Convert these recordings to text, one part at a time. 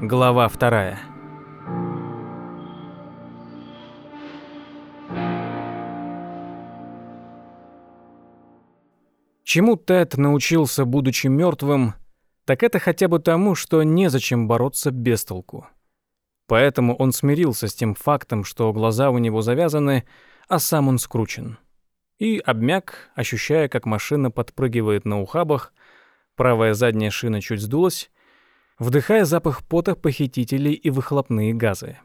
Глава вторая. Чему Тед научился, будучи мертвым, так это хотя бы тому, что незачем бороться без толку. Поэтому он смирился с тем фактом, что глаза у него завязаны, а сам он скручен. И обмяк, ощущая, как машина подпрыгивает на ухабах, правая задняя шина чуть сдулась, вдыхая запах пота похитителей и выхлопные газы.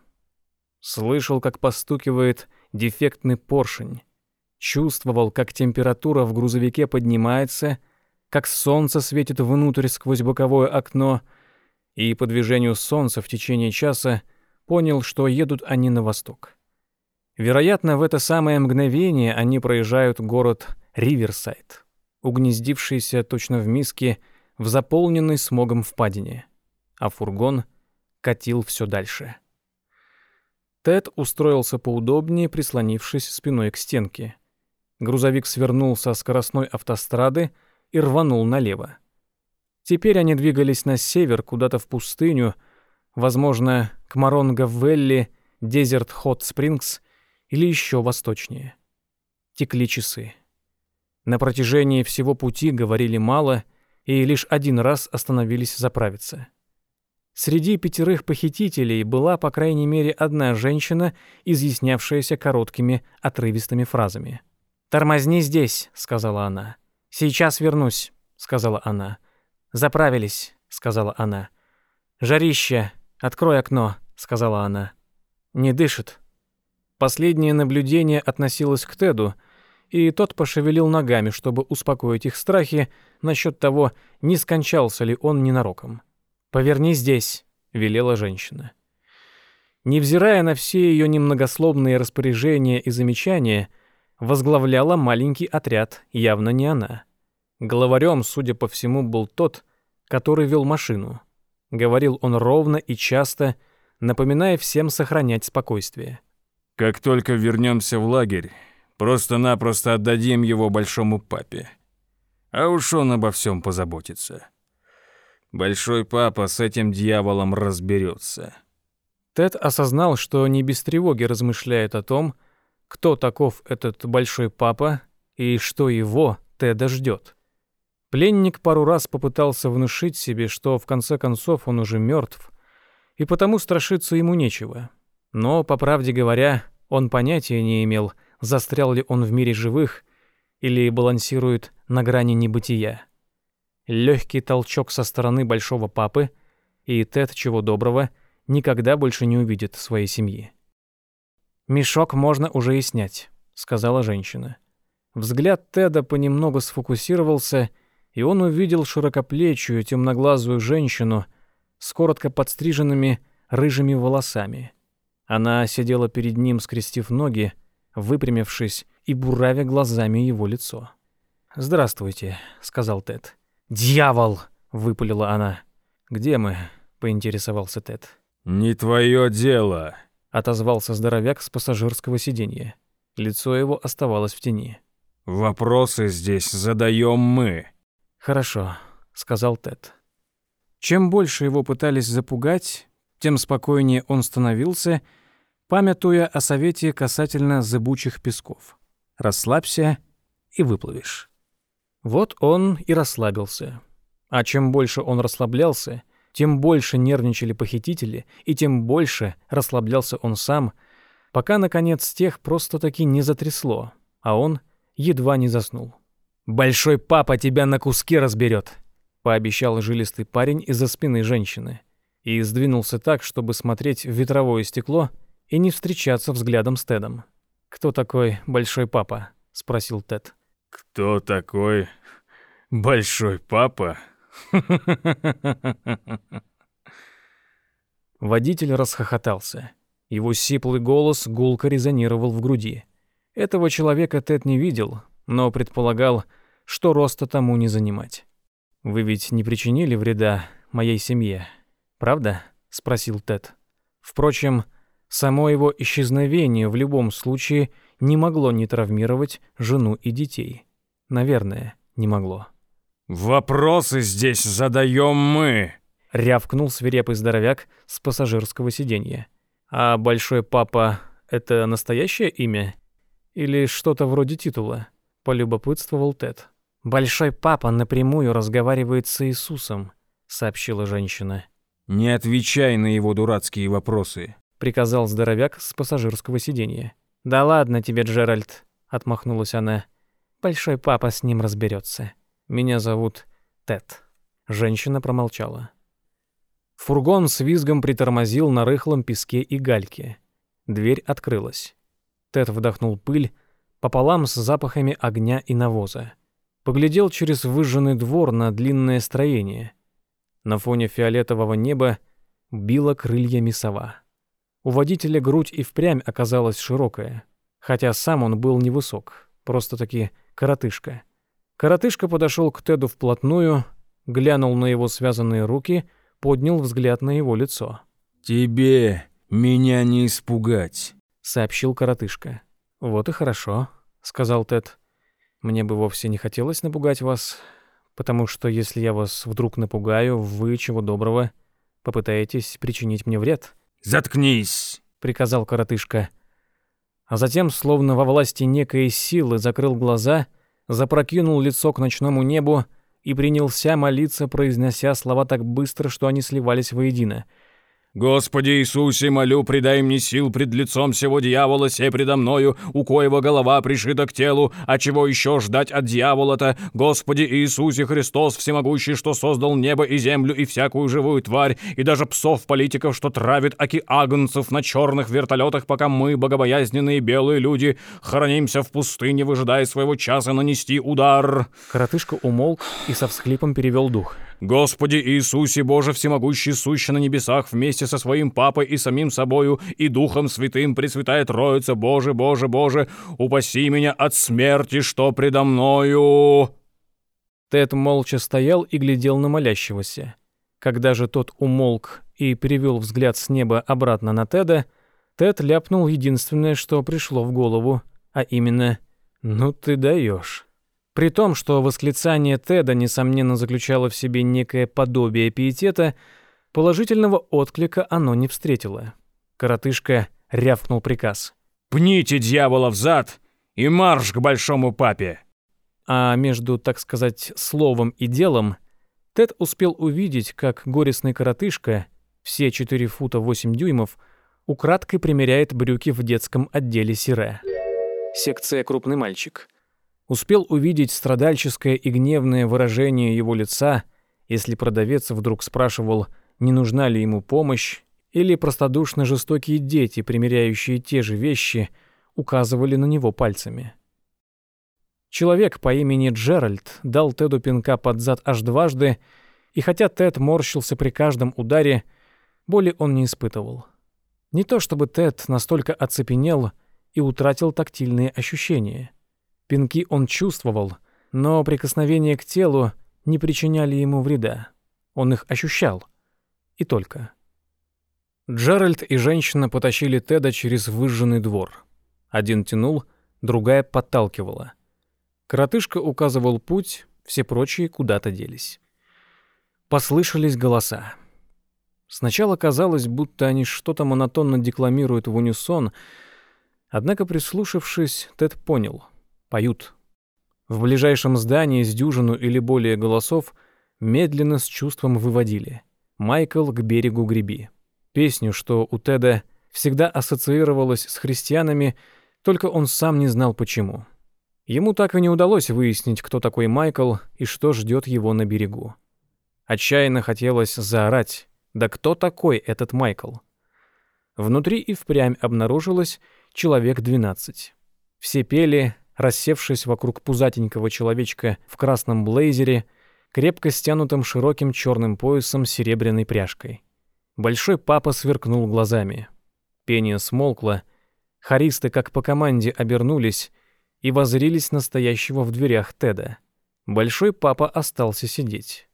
Слышал, как постукивает дефектный поршень. Чувствовал, как температура в грузовике поднимается, как солнце светит внутрь сквозь боковое окно, и по движению солнца в течение часа понял, что едут они на восток. Вероятно, в это самое мгновение они проезжают город Риверсайд, угнездившийся точно в миске в заполненной смогом впадине, а фургон катил все дальше. Тед устроился поудобнее, прислонившись спиной к стенке. Грузовик свернул со скоростной автострады и рванул налево. Теперь они двигались на север, куда-то в пустыню, возможно, к Моронго-Велли, Дезерт Хот Спрингс или еще восточнее. Текли часы. На протяжении всего пути говорили мало и лишь один раз остановились заправиться. Среди пятерых похитителей была, по крайней мере, одна женщина, изъяснявшаяся короткими, отрывистыми фразами. «Тормозни здесь», — сказала она. «Сейчас вернусь», — сказала она. «Заправились», — сказала она. «Жарище, открой окно», — сказала она. «Не дышит». Последнее наблюдение относилось к Теду, и тот пошевелил ногами, чтобы успокоить их страхи насчет того, не скончался ли он ненароком. «Поверни здесь», — велела женщина. Невзирая на все ее немногословные распоряжения и замечания, возглавляла маленький отряд, явно не она. Главарем, судя по всему, был тот, который вел машину. Говорил он ровно и часто, напоминая всем сохранять спокойствие. «Как только вернемся в лагерь, просто-напросто отдадим его большому папе. А уж он обо всем позаботится. Большой папа с этим дьяволом разберется». Тед осознал, что не без тревоги размышляет о том, кто таков этот большой папа и что его, Теда, ждет. Пленник пару раз попытался внушить себе, что в конце концов он уже мертв, и потому страшиться ему нечего. Но, по правде говоря, он понятия не имел, застрял ли он в мире живых или балансирует на грани небытия. Легкий толчок со стороны большого папы, и Тед, чего доброго, никогда больше не увидит своей семьи. «Мешок можно уже и снять», — сказала женщина. Взгляд Теда понемногу сфокусировался, и он увидел широкоплечую темноглазую женщину с коротко подстриженными рыжими волосами. Она сидела перед ним, скрестив ноги, выпрямившись и буравя глазами его лицо. «Здравствуйте», — сказал Тед. «Дьявол!» — выпалила она. «Где мы?» — поинтересовался Тед. «Не твое дело», — отозвался здоровяк с пассажирского сиденья. Лицо его оставалось в тени. «Вопросы здесь задаем мы». «Хорошо», — сказал Тед. Чем больше его пытались запугать, тем спокойнее он становился, памятуя о совете касательно зыбучих песков. «Расслабься и выплывешь». Вот он и расслабился. А чем больше он расслаблялся, тем больше нервничали похитители, и тем больше расслаблялся он сам, пока, наконец, тех просто-таки не затрясло, а он едва не заснул. «Большой папа тебя на куски разберет», — пообещал жилистый парень из-за спины женщины и сдвинулся так, чтобы смотреть в ветровое стекло и не встречаться взглядом с Тедом. «Кто такой большой папа?» — спросил Тед. «Кто такой большой папа?» Водитель расхохотался. Его сиплый голос гулко резонировал в груди. Этого человека Тед не видел, но предполагал, что роста тому не занимать. «Вы ведь не причинили вреда моей семье, правда?» — спросил Тед. Впрочем, само его исчезновение в любом случае не могло не травмировать жену и детей. Наверное, не могло. «Вопросы здесь задаем мы!» — рявкнул свирепый здоровяк с пассажирского сиденья. «А Большой Папа — это настоящее имя? Или что-то вроде титула?» — полюбопытствовал Тед. «Большой Папа напрямую разговаривает с Иисусом», — сообщила женщина. «Не отвечай на его дурацкие вопросы», — приказал здоровяк с пассажирского сиденья. «Да ладно тебе, Джеральд», — отмахнулась она. «Большой Папа с ним разберется. Меня зовут Тед». Женщина промолчала. Фургон с визгом притормозил на рыхлом песке и гальке. Дверь открылась. Тед вдохнул пыль пополам с запахами огня и навоза. Поглядел через выжженный двор на длинное строение. На фоне фиолетового неба била крыльями сова. У водителя грудь и впрямь оказалась широкая, хотя сам он был невысок, просто-таки коротышка. Коротышка подошел к Теду вплотную, глянул на его связанные руки — поднял взгляд на его лицо. «Тебе меня не испугать», — сообщил коротышка. «Вот и хорошо», — сказал Тед. «Мне бы вовсе не хотелось напугать вас, потому что если я вас вдруг напугаю, вы, чего доброго, попытаетесь причинить мне вред». «Заткнись», — приказал коротышка. А затем, словно во власти некой силы, закрыл глаза, запрокинул лицо к ночному небу и принялся молиться, произнося слова так быстро, что они сливались воедино — «Господи Иисусе, молю, придай мне сил пред лицом всего дьявола, сей предо мною, у коего голова пришита к телу, а чего еще ждать от дьявола-то? Господи Иисусе Христос, всемогущий, что создал небо и землю и всякую живую тварь, и даже псов-политиков, что травит аки агнцев на черных вертолетах, пока мы, богобоязненные белые люди, хранимся в пустыне, выжидая своего часа нанести удар». Коротышка умолк и со всхлипом перевел дух. Господи Иисусе Боже всемогущий, сущий на небесах, вместе со своим Папой и самим собою, и Духом Святым, Пресвятая Троица, Боже, Боже, Боже, упаси меня от смерти, что предо мною!» Тед молча стоял и глядел на молящегося. Когда же тот умолк и перевел взгляд с неба обратно на Теда, Тед ляпнул единственное, что пришло в голову, а именно «Ну ты даешь». При том, что восклицание Теда, несомненно, заключало в себе некое подобие пиетета, положительного отклика оно не встретило. Коротышка рявкнул приказ. «Пните дьявола в зад и марш к большому папе!» А между, так сказать, словом и делом Тед успел увидеть, как горестный коротышка, все 4 фута 8 дюймов, украдкой примеряет брюки в детском отделе Сире. Секция «Крупный мальчик» успел увидеть страдальческое и гневное выражение его лица, если продавец вдруг спрашивал, не нужна ли ему помощь, или простодушно жестокие дети, примеряющие те же вещи, указывали на него пальцами. Человек по имени Джеральд дал Теду пинка под зад аж дважды, и хотя Тед морщился при каждом ударе, боли он не испытывал. Не то чтобы Тед настолько оцепенел и утратил тактильные ощущения — Пинки он чувствовал, но прикосновения к телу не причиняли ему вреда. Он их ощущал. И только. Джеральд и женщина потащили Теда через выжженный двор. Один тянул, другая подталкивала. Коротышка указывал путь, все прочие куда-то делись. Послышались голоса. Сначала казалось, будто они что-то монотонно декламируют в унисон, однако, прислушавшись, Тед понял — поют. В ближайшем здании с дюжину или более голосов медленно с чувством выводили «Майкл к берегу греби». Песню, что у Теда всегда ассоциировалась с христианами, только он сам не знал почему. Ему так и не удалось выяснить, кто такой Майкл и что ждет его на берегу. Отчаянно хотелось заорать «Да кто такой этот Майкл?» Внутри и впрямь обнаружилось человек 12. Все пели, рассевшись вокруг пузатенького человечка в красном блейзере, крепко стянутым широким черным поясом с серебряной пряжкой. Большой папа сверкнул глазами. Пение смолкло, хористы, как по команде, обернулись и воззрились на стоящего в дверях Теда. Большой папа остался сидеть.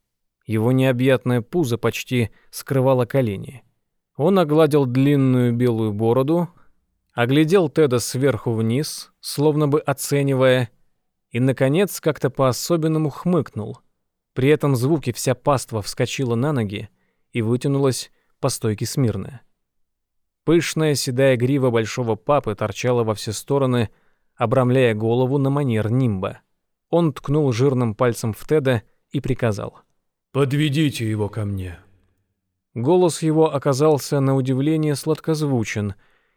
Его необъятное пузо почти скрывало колени. Он огладил длинную белую бороду, оглядел Теда сверху вниз, словно бы оценивая, и, наконец, как-то по-особенному хмыкнул. При этом звуке вся паства вскочила на ноги и вытянулась по стойке смирно. Пышная седая грива большого папы торчала во все стороны, обрамляя голову на манер нимба. Он ткнул жирным пальцем в Теда и приказал. «Подведите его ко мне». Голос его оказался на удивление сладкозвучен,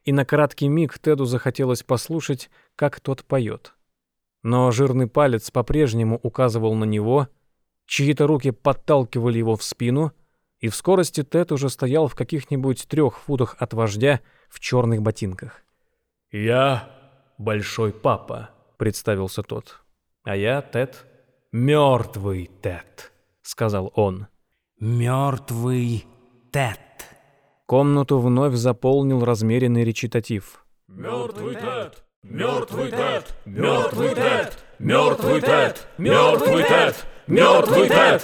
и на краткий миг Теду захотелось послушать, как тот поет. Но жирный палец по-прежнему указывал на него, чьи-то руки подталкивали его в спину, и в скорости Тед уже стоял в каких-нибудь трех футах от вождя в черных ботинках. «Я Большой Папа», — представился тот. «А я Тед». «Мертвый Тед», — сказал он. «Мертвый Тед». Комнату вновь заполнил размеренный речитатив. «Мертвый Тед! Мертвый Тед! Мертвый Тед! Мертвый Тед! Мертвый Тед! Мертвый Тед!»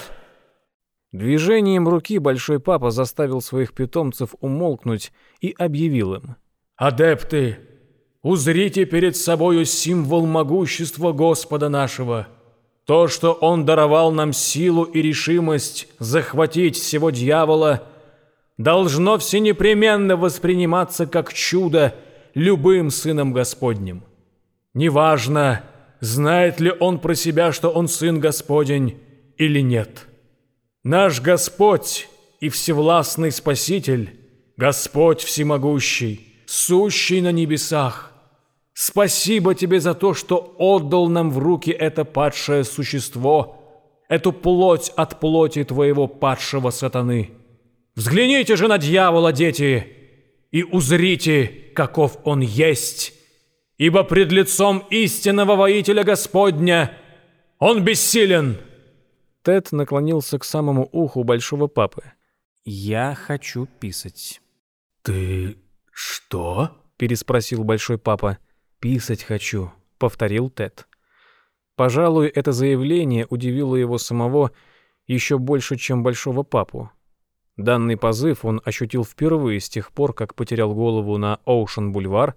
Движением руки Большой Папа заставил своих питомцев умолкнуть и объявил им. «Адепты, узрите перед собою символ могущества Господа нашего. То, что Он даровал нам силу и решимость захватить всего дьявола, должно всенепременно восприниматься как чудо любым Сыном Господним. Неважно, знает ли он про себя, что он Сын Господень или нет». Наш Господь и Всевластный Спаситель, Господь Всемогущий, сущий на небесах, спасибо Тебе за то, что отдал нам в руки это падшее существо, эту плоть от плоти Твоего падшего сатаны. Взгляните же на дьявола, дети, и узрите, каков он есть, ибо пред лицом истинного воителя Господня он бессилен». Тед наклонился к самому уху большого папы. «Я хочу писать». «Ты что?» — переспросил большой папа. «Писать хочу», — повторил Тед. Пожалуй, это заявление удивило его самого еще больше, чем большого папу. Данный позыв он ощутил впервые с тех пор, как потерял голову на Оушен-бульвар,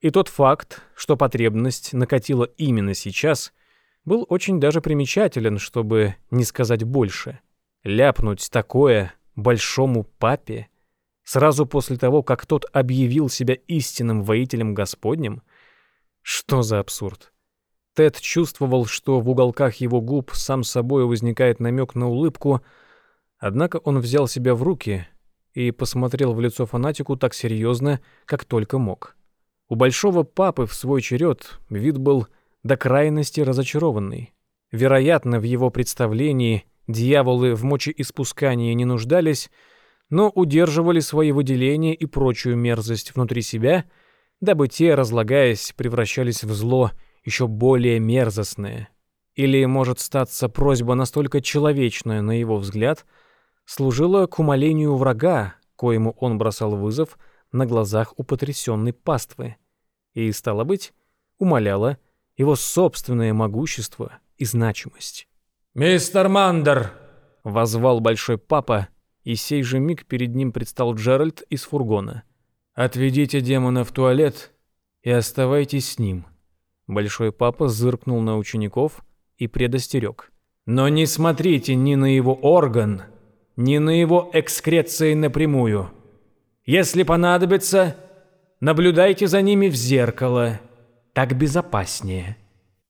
и тот факт, что потребность накатила именно сейчас — был очень даже примечателен, чтобы не сказать больше. Ляпнуть такое большому папе сразу после того, как тот объявил себя истинным воителем Господним? Что за абсурд? Тед чувствовал, что в уголках его губ сам собой возникает намек на улыбку, однако он взял себя в руки и посмотрел в лицо фанатику так серьезно, как только мог. У большого папы в свой черед вид был до крайности разочарованный. Вероятно, в его представлении дьяволы в мочеиспускании не нуждались, но удерживали свои выделения и прочую мерзость внутри себя, дабы те, разлагаясь, превращались в зло еще более мерзостное. Или, может статься, просьба настолько человечная, на его взгляд, служила к умолению врага, коему он бросал вызов на глазах у потрясенной паствы, и, стало быть, умоляла его собственное могущество и значимость. «Мистер Мандер!» — возвал большой папа, и сей же миг перед ним предстал Джеральд из фургона. «Отведите демона в туалет и оставайтесь с ним». Большой папа зыркнул на учеников и предостерег. «Но не смотрите ни на его орган, ни на его экскреции напрямую. Если понадобится, наблюдайте за ними в зеркало» так безопаснее».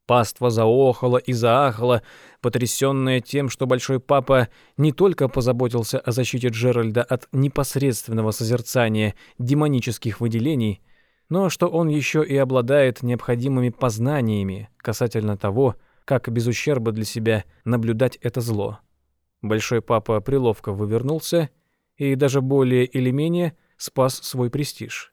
Паства заохала и заахала, потрясенная тем, что Большой Папа не только позаботился о защите Джеральда от непосредственного созерцания демонических выделений, но что он еще и обладает необходимыми познаниями касательно того, как без ущерба для себя наблюдать это зло. Большой Папа приловко вывернулся и даже более или менее спас свой престиж.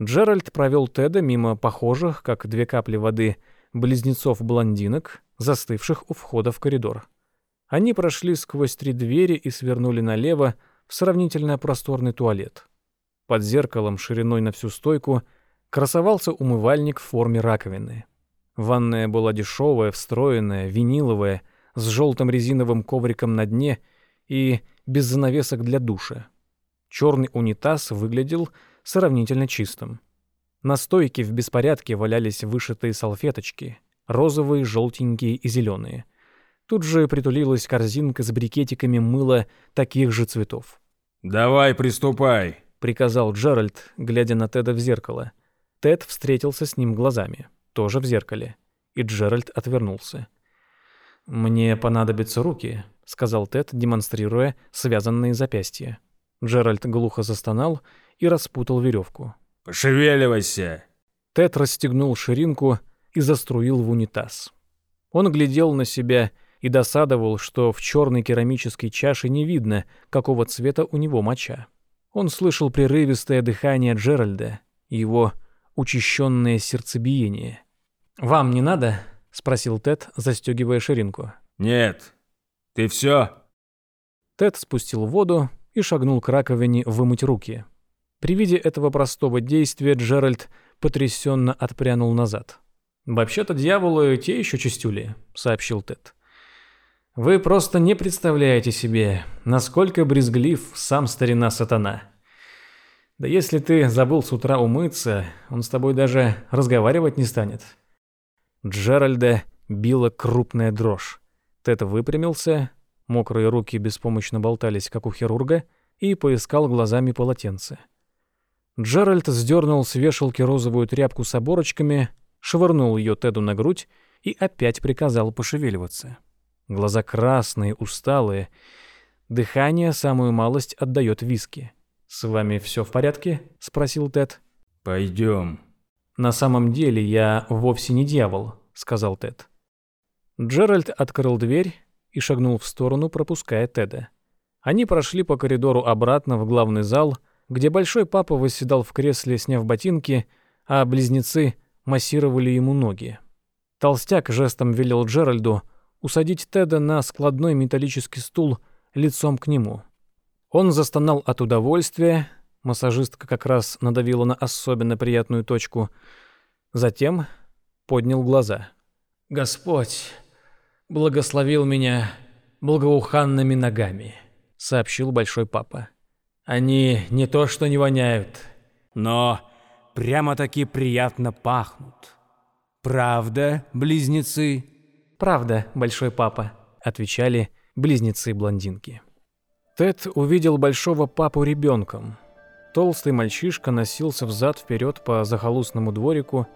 Джеральд провел Теда мимо похожих, как две капли воды, близнецов-блондинок, застывших у входа в коридор. Они прошли сквозь три двери и свернули налево в сравнительно просторный туалет. Под зеркалом шириной на всю стойку красовался умывальник в форме раковины. Ванная была дешевая, встроенная, виниловая, с желтым резиновым ковриком на дне и без занавесок для душа. Черный унитаз выглядел сравнительно чистым. На стойке в беспорядке валялись вышитые салфеточки, розовые, желтенькие и зеленые. Тут же притулилась корзинка с брикетиками мыла таких же цветов. «Давай, приступай», — приказал Джеральд, глядя на Теда в зеркало. Тед встретился с ним глазами, тоже в зеркале, и Джеральд отвернулся. «Мне понадобятся руки», — сказал Тед, демонстрируя связанные запястья. Джеральд глухо застонал и распутал веревку. «Пошевеливайся!» Тед расстегнул ширинку и заструил в унитаз. Он глядел на себя и досадовал, что в черной керамической чаше не видно, какого цвета у него моча. Он слышал прерывистое дыхание Джеральда его учащенное сердцебиение. «Вам не надо?» — спросил Тед, застегивая ширинку. «Нет. Ты все?» Тед спустил воду и шагнул к раковине вымыть руки. При виде этого простого действия Джеральд потрясенно отпрянул назад. «Вообще-то дьяволы те еще чистюли», — сообщил Тед. «Вы просто не представляете себе, насколько брезглив сам старина сатана. Да если ты забыл с утра умыться, он с тобой даже разговаривать не станет». Джеральда била крупная дрожь. Тед выпрямился, мокрые руки беспомощно болтались, как у хирурга, и поискал глазами полотенце. Джеральд сдернул с вешалки розовую тряпку с оборочками, швырнул ее Теду на грудь и опять приказал пошевеливаться. Глаза красные, усталые. Дыхание самую малость отдает виски. «С вами все в порядке?» — спросил Тед. «Пойдем». «На самом деле я вовсе не дьявол», — сказал Тед. Джеральд открыл дверь и шагнул в сторону, пропуская Теда. Они прошли по коридору обратно в главный зал, где большой папа восседал в кресле, сняв ботинки, а близнецы массировали ему ноги. Толстяк жестом велел Джеральду усадить Теда на складной металлический стул лицом к нему. Он застонал от удовольствия, массажистка как раз надавила на особенно приятную точку, затем поднял глаза. «Господь благословил меня благоуханными ногами», — сообщил большой папа. «Они не то что не воняют, но прямо-таки приятно пахнут. Правда, близнецы?» «Правда, большой папа», — отвечали близнецы-блондинки. Тед увидел большого папу ребенком. Толстый мальчишка носился взад-вперед по захолустному дворику,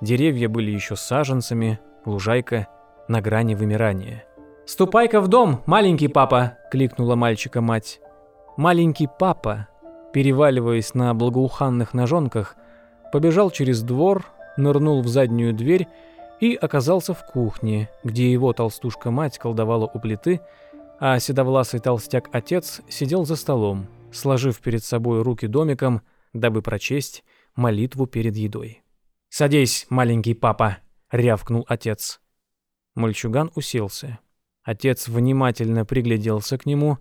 деревья были еще саженцами, лужайка на грани вымирания. «Ступай-ка в дом, маленький папа!» — кликнула мальчика мать. Маленький папа, переваливаясь на благоуханных ножонках, побежал через двор, нырнул в заднюю дверь и оказался в кухне, где его толстушка-мать колдовала у плиты, а седовласый толстяк-отец сидел за столом, сложив перед собой руки домиком, дабы прочесть молитву перед едой. «Садись, маленький папа!» — рявкнул отец. Мальчуган уселся. Отец внимательно пригляделся к нему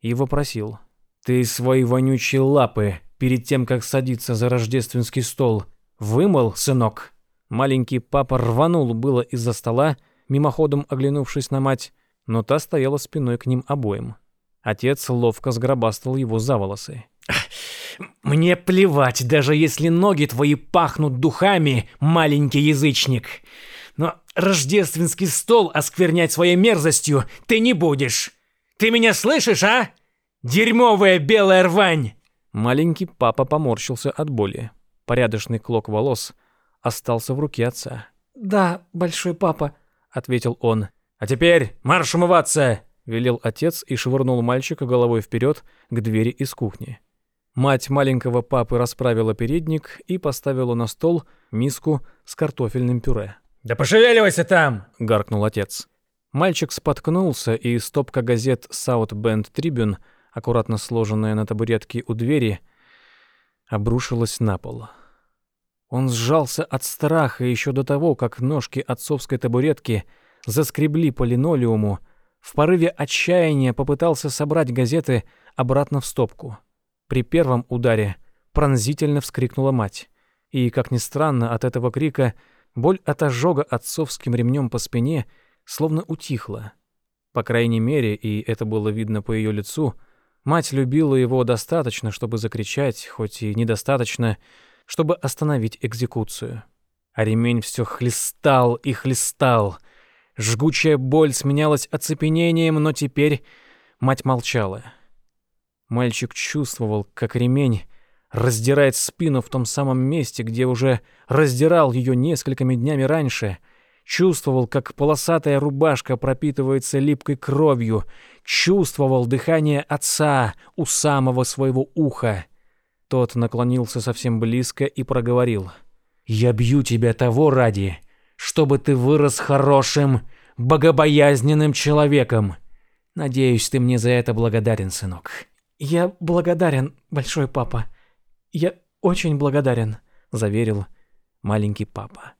и вопросил. «Ты свои вонючие лапы перед тем, как садиться за рождественский стол, вымыл, сынок?» Маленький папа рванул было из-за стола, мимоходом оглянувшись на мать, но та стояла спиной к ним обоим. Отец ловко сгробастал его за волосы. «Мне плевать, даже если ноги твои пахнут духами, маленький язычник. Но рождественский стол осквернять своей мерзостью ты не будешь. Ты меня слышишь, а? Дерьмовая белая рвань!» Маленький папа поморщился от боли. Порядочный клок волос остался в руке отца. «Да, большой папа», — ответил он. «А теперь марш умываться!» — велел отец и швырнул мальчика головой вперед к двери из кухни. Мать маленького папы расправила передник и поставила на стол миску с картофельным пюре. «Да пошевеливайся там!» — гаркнул отец. Мальчик споткнулся, и стопка газет South Bend Tribune, аккуратно сложенная на табуретке у двери, обрушилась на пол. Он сжался от страха еще до того, как ножки отцовской табуретки заскребли по линолеуму, в порыве отчаяния попытался собрать газеты обратно в стопку. При первом ударе пронзительно вскрикнула мать. И, как ни странно, от этого крика боль от ожога отцовским ремнем по спине словно утихла. По крайней мере, и это было видно по ее лицу, мать любила его достаточно, чтобы закричать, хоть и недостаточно, чтобы остановить экзекуцию. А ремень все хлестал и хлестал. Жгучая боль сменялась оцепенением, но теперь мать молчала. Мальчик чувствовал, как ремень раздирает спину в том самом месте, где уже раздирал ее несколькими днями раньше. Чувствовал, как полосатая рубашка пропитывается липкой кровью. Чувствовал дыхание отца у самого своего уха. Тот наклонился совсем близко и проговорил. «Я бью тебя того ради, чтобы ты вырос хорошим, богобоязненным человеком. Надеюсь, ты мне за это благодарен, сынок». «Я благодарен, большой папа. Я очень благодарен», — заверил маленький папа.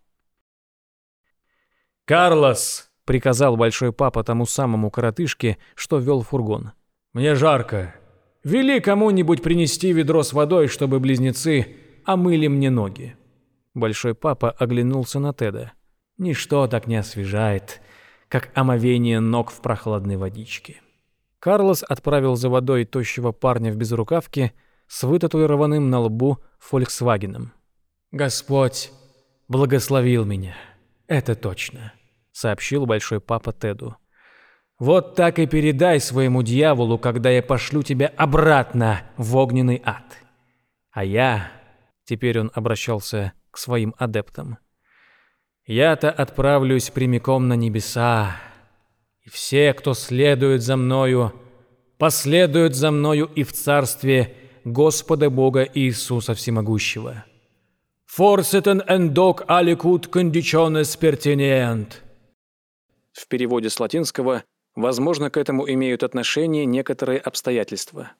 «Карлос!» — приказал большой папа тому самому коротышке, что вел фургон. «Мне жарко. Вели кому-нибудь принести ведро с водой, чтобы близнецы омыли мне ноги». Большой папа оглянулся на Теда. Ничто так не освежает, как омовение ног в прохладной водичке. Карлос отправил за водой тощего парня в безрукавке с вытатуированным на лбу «Фольксвагеном». «Господь благословил меня, это точно», — сообщил большой папа Теду. Вот так и передай своему дьяволу, когда я пошлю тебя обратно в огненный ад. А я, теперь он обращался к своим адептам, я-то отправлюсь прямиком на небеса, и все, кто следует за мною, последуют за мною и в царстве Господа Бога Иисуса Всемогущего. Forsetan endok alicut conditiones pertinent. В переводе с латинского Возможно, к этому имеют отношение некоторые обстоятельства.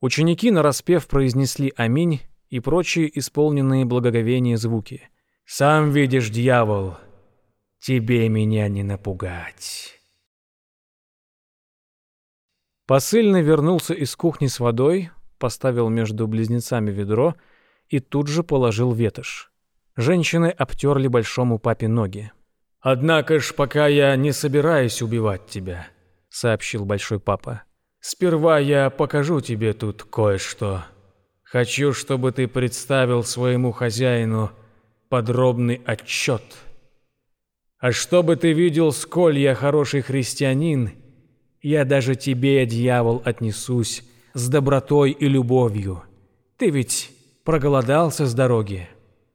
Ученики нараспев произнесли «Аминь» и прочие исполненные благоговения звуки. «Сам видишь, дьявол, тебе меня не напугать». Посыльный вернулся из кухни с водой, поставил между близнецами ведро и тут же положил ветошь. Женщины обтерли большому папе ноги. «Однако ж, пока я не собираюсь убивать тебя», — сообщил Большой Папа. «Сперва я покажу тебе тут кое-что. Хочу, чтобы ты представил своему хозяину подробный отчет. А чтобы ты видел, сколь я хороший христианин, я даже тебе, дьявол, отнесусь с добротой и любовью. Ты ведь проголодался с дороги?»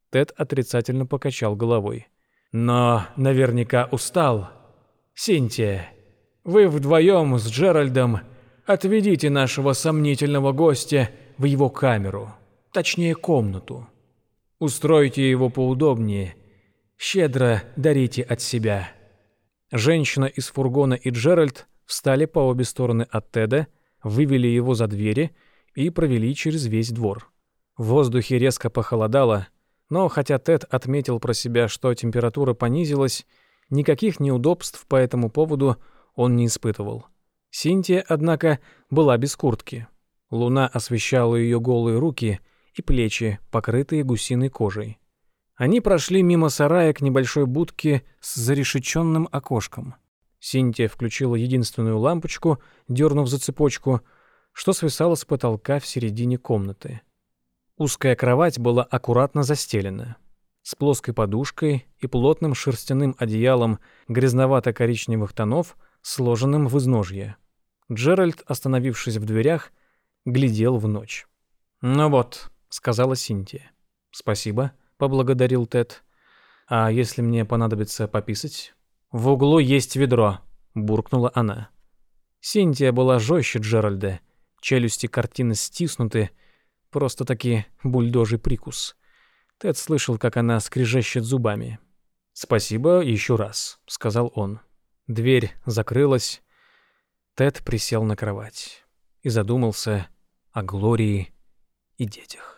Тед отрицательно покачал головой но наверняка устал. Синтия, вы вдвоем с Джеральдом отведите нашего сомнительного гостя в его камеру, точнее комнату. Устройте его поудобнее, щедро дарите от себя. Женщина из фургона и Джеральд встали по обе стороны от Теда, вывели его за двери и провели через весь двор. В воздухе резко похолодало, но хотя Тед отметил про себя, что температура понизилась, никаких неудобств по этому поводу он не испытывал. Синтия, однако, была без куртки. Луна освещала ее голые руки и плечи, покрытые гусиной кожей. Они прошли мимо сарая к небольшой будке с зарешеченным окошком. Синтия включила единственную лампочку, дернув за цепочку, что свисало с потолка в середине комнаты. Узкая кровать была аккуратно застелена. С плоской подушкой и плотным шерстяным одеялом грязновато-коричневых тонов, сложенным в изножье. Джеральд, остановившись в дверях, глядел в ночь. «Ну вот», — сказала Синтия. «Спасибо», — поблагодарил Тед. «А если мне понадобится пописать?» «В углу есть ведро», — буркнула она. Синтия была жестче Джеральда. Челюсти картины стиснуты, Просто-таки бульдожий прикус. Тед слышал, как она скрежещет зубами. «Спасибо еще раз», — сказал он. Дверь закрылась. Тед присел на кровать и задумался о Глории и детях.